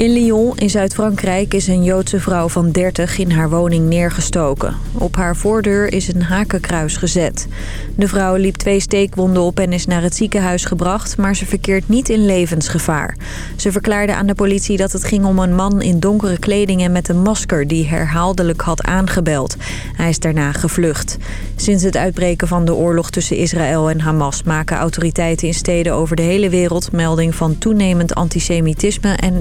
In Lyon in Zuid-Frankrijk is een Joodse vrouw van 30 in haar woning neergestoken. Op haar voordeur is een hakenkruis gezet. De vrouw liep twee steekwonden op en is naar het ziekenhuis gebracht... maar ze verkeert niet in levensgevaar. Ze verklaarde aan de politie dat het ging om een man in donkere kleding en met een masker... die herhaaldelijk had aangebeld. Hij is daarna gevlucht. Sinds het uitbreken van de oorlog tussen Israël en Hamas... maken autoriteiten in steden over de hele wereld melding van toenemend antisemitisme en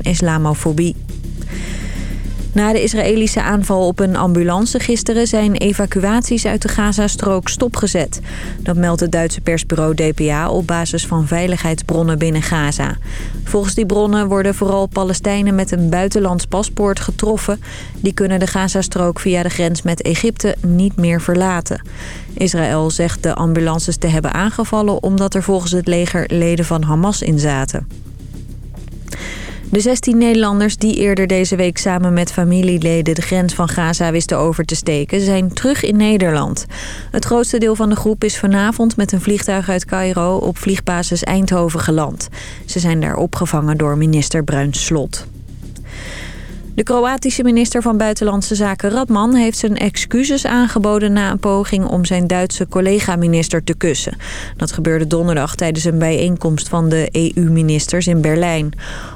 Na de Israëlische aanval op een ambulance gisteren zijn evacuaties uit de Gazastrook stopgezet. Dat meldt het Duitse persbureau DPA op basis van veiligheidsbronnen binnen Gaza. Volgens die bronnen worden vooral Palestijnen met een buitenlands paspoort getroffen. Die kunnen de Gazastrook via de grens met Egypte niet meer verlaten. Israël zegt de ambulances te hebben aangevallen omdat er volgens het leger leden van Hamas in zaten. De 16 Nederlanders die eerder deze week samen met familieleden de grens van Gaza wisten over te steken, zijn terug in Nederland. Het grootste deel van de groep is vanavond met een vliegtuig uit Cairo op vliegbasis Eindhoven geland. Ze zijn daar opgevangen door minister Bruins Slot. De Kroatische minister van Buitenlandse Zaken Radman heeft zijn excuses aangeboden na een poging om zijn Duitse collega-minister te kussen. Dat gebeurde donderdag tijdens een bijeenkomst van de EU-ministers in Berlijn.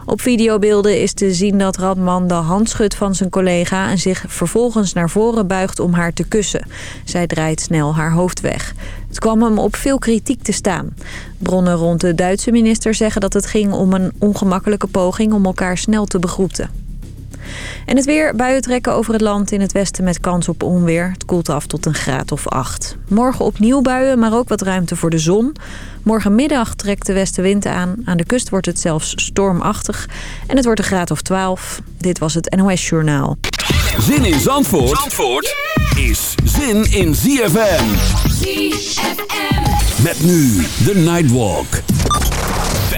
Op videobeelden is te zien dat Radman de hand schudt van zijn collega en zich vervolgens naar voren buigt om haar te kussen. Zij draait snel haar hoofd weg. Het kwam hem op veel kritiek te staan. Bronnen rond de Duitse minister zeggen dat het ging om een ongemakkelijke poging om elkaar snel te begroeten. En het weer, buien trekken over het land in het westen met kans op onweer. Het koelt af tot een graad of 8. Morgen opnieuw buien, maar ook wat ruimte voor de zon. Morgenmiddag trekt de westenwind aan. Aan de kust wordt het zelfs stormachtig. En het wordt een graad of 12. Dit was het NOS Journaal. Zin in Zandvoort, Zandvoort is zin in ZFM. ZFM. Met nu de Nightwalk.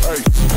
Hey.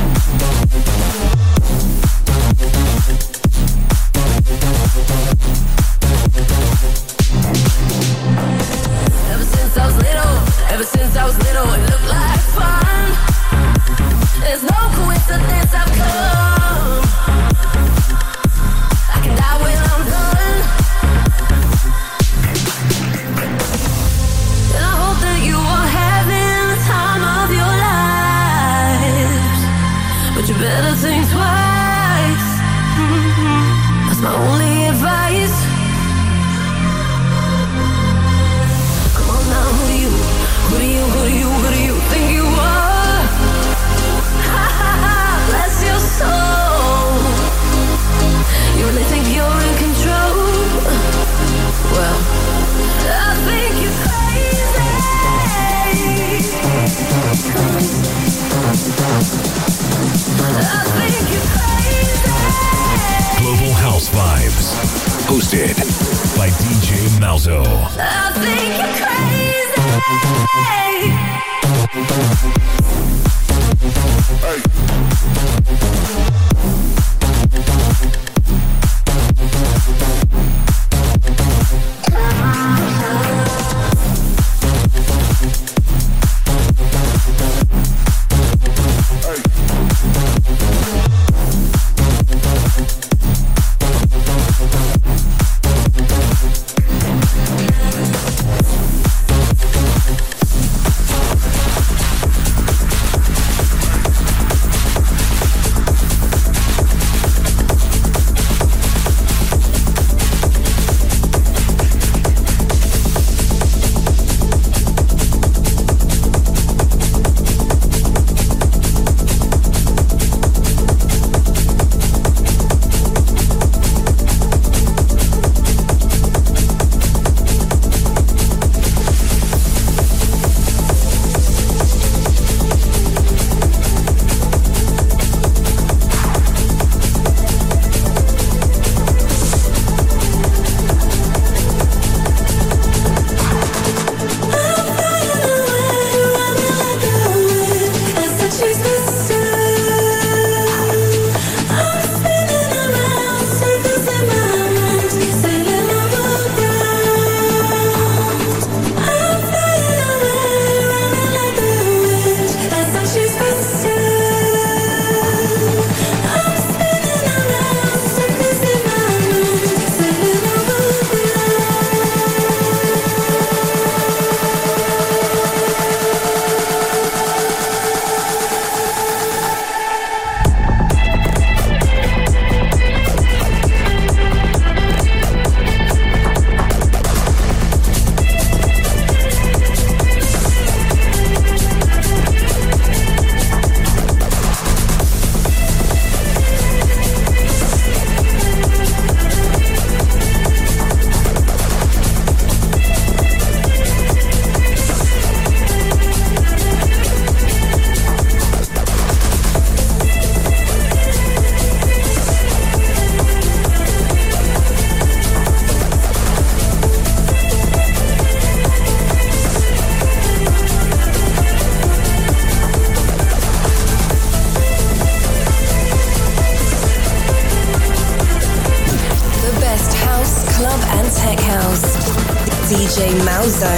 DJ Malzo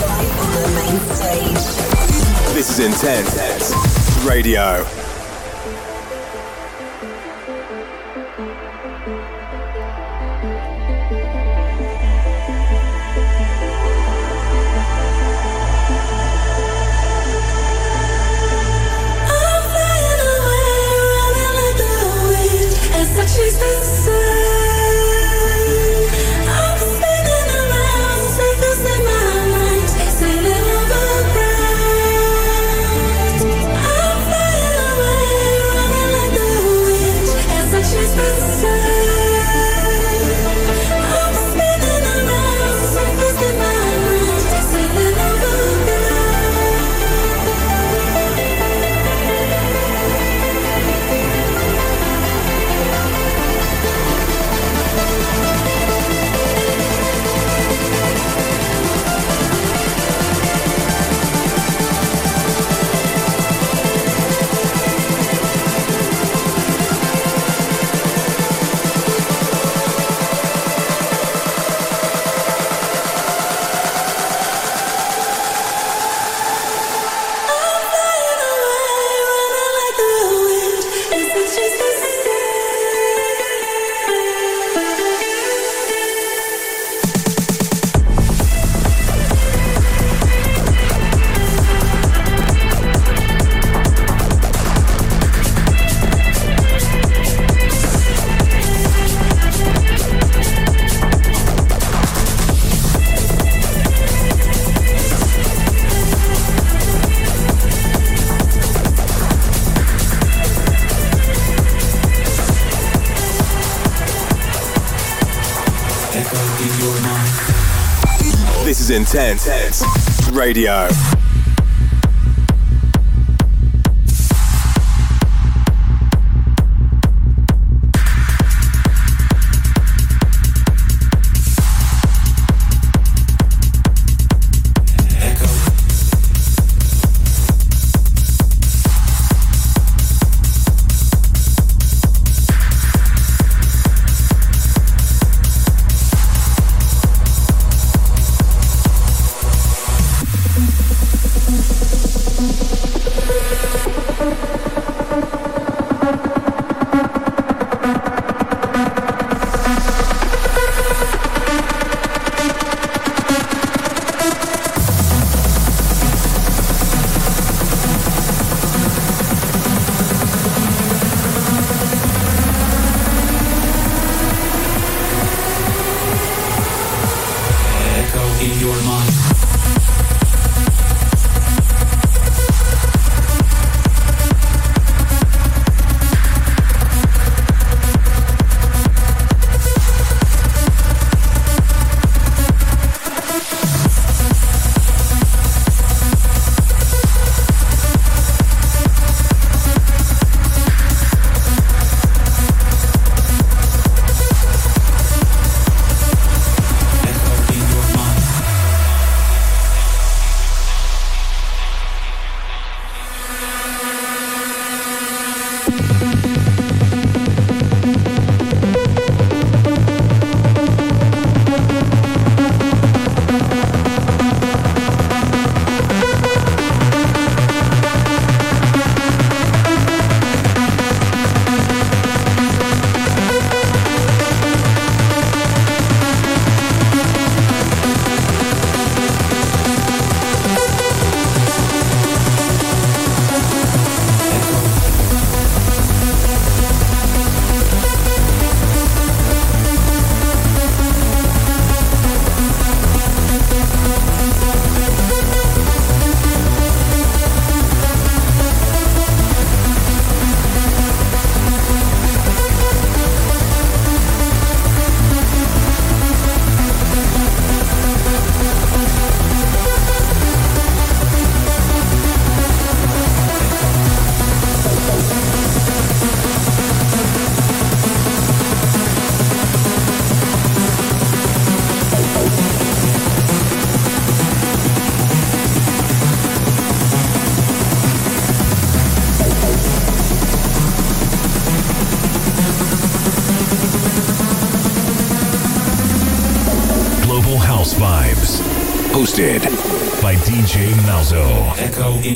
live on the main stage. This is Intense Radio. Intense. Radio.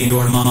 Your mom.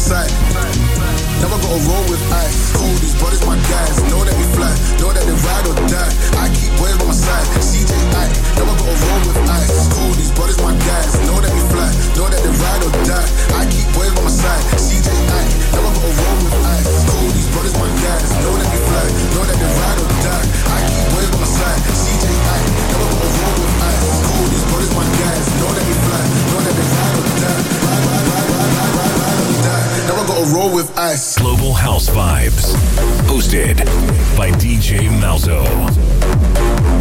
side. Never gotta roll with ice. Cool, these brothers my guys. Know that we fly, know that they ride or die. I keep boys by my side. CJ Ike, never gotta roll with ice. Cool, these brothers my guys. Know that we fly, know that they ride or die. I keep boys by my side. CJ roll with us. Global House Vibes, hosted by DJ Malzo.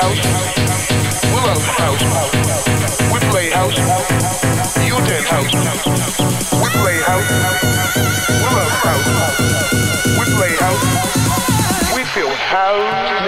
house. We'll house house. We play house. You dance house. We play house. We'll house house. We play house. We feel house.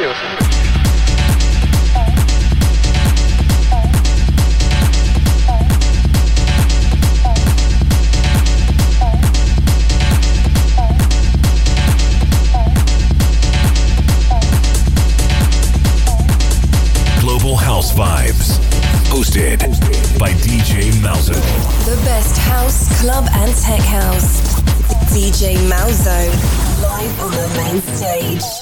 Stage.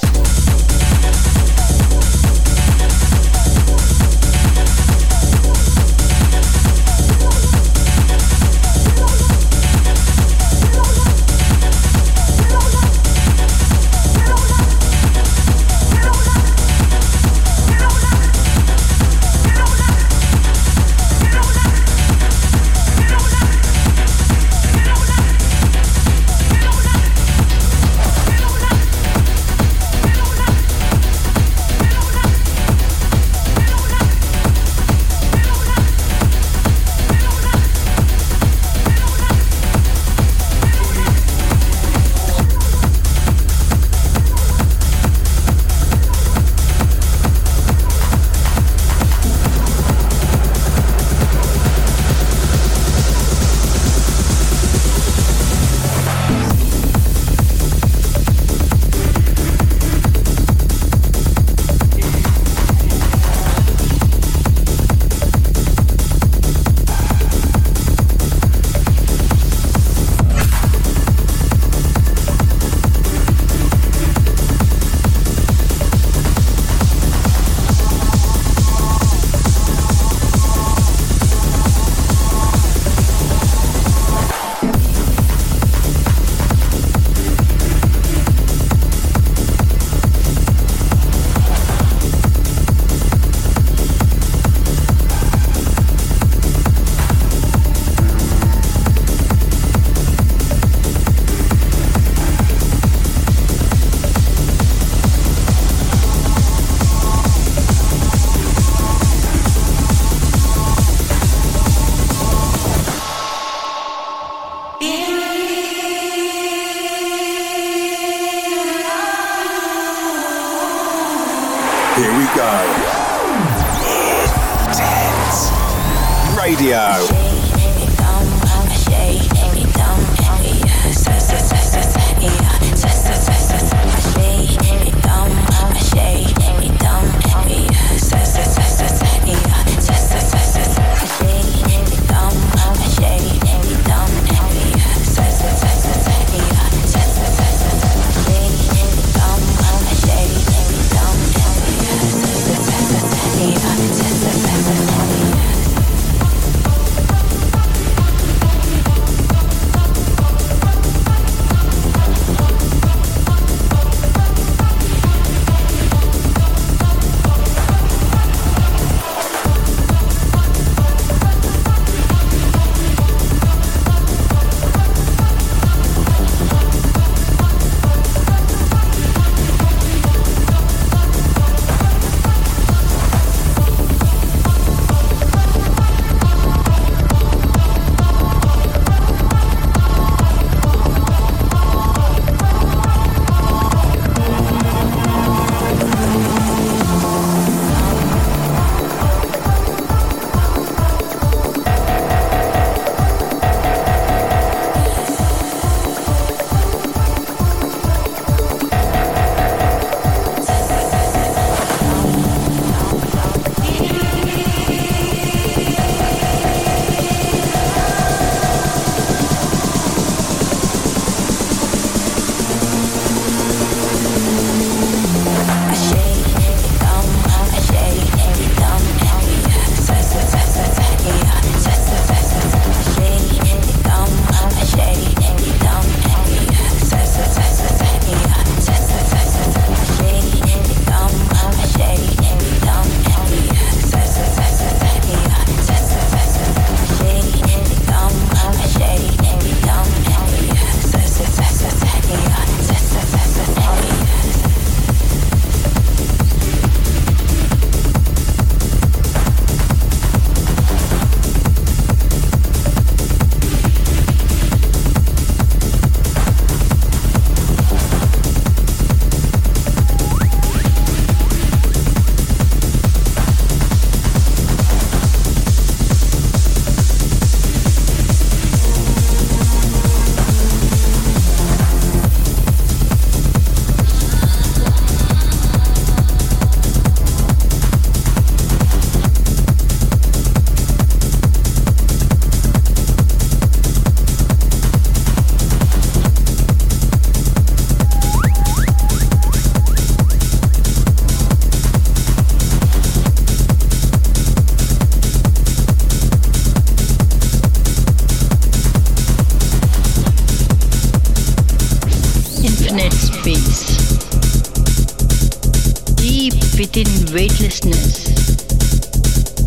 Weightlessness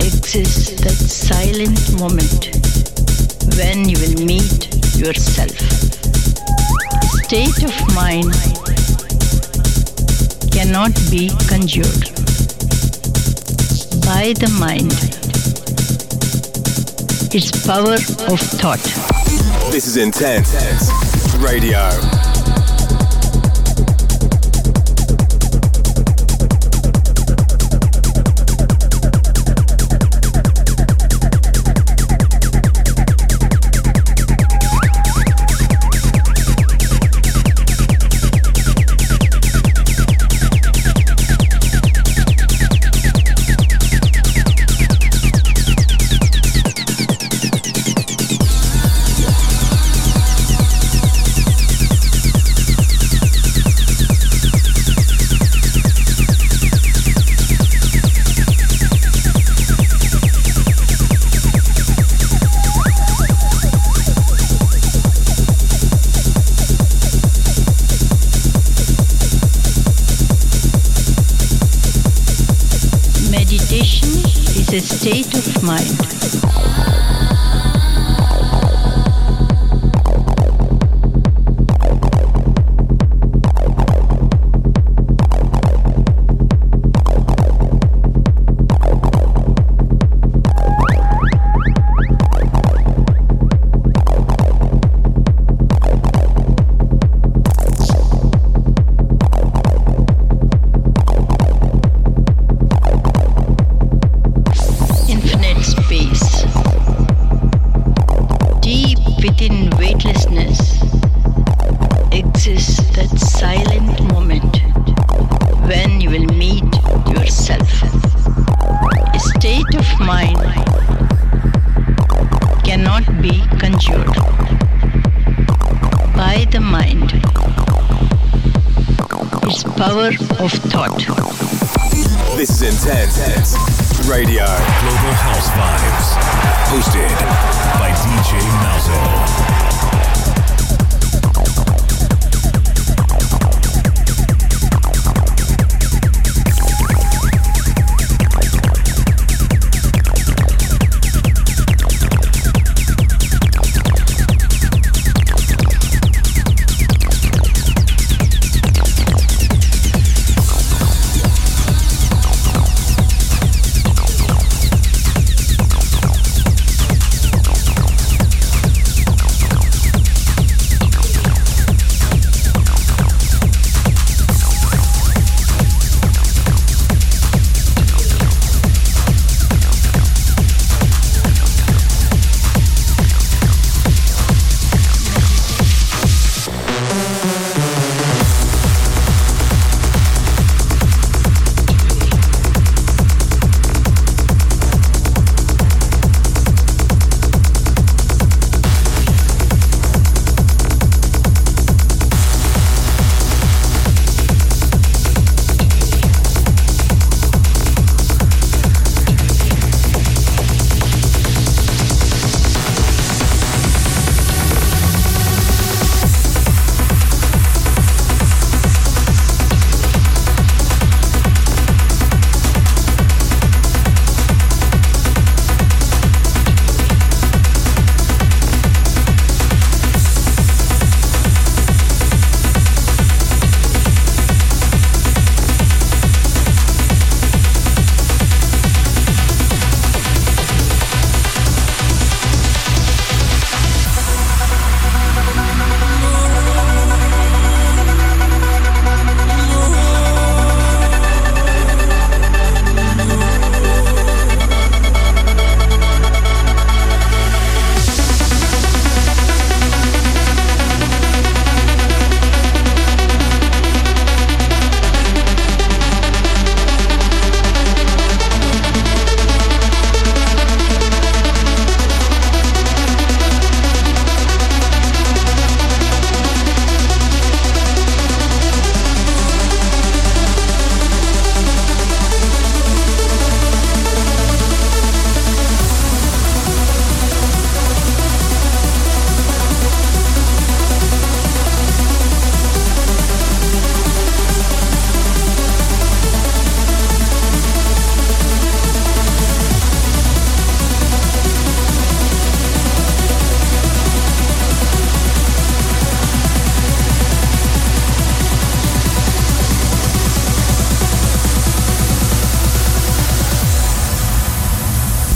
exists that silent moment when you will meet yourself. State of mind cannot be conjured by the mind. Its power of thought. This is Intense Radio.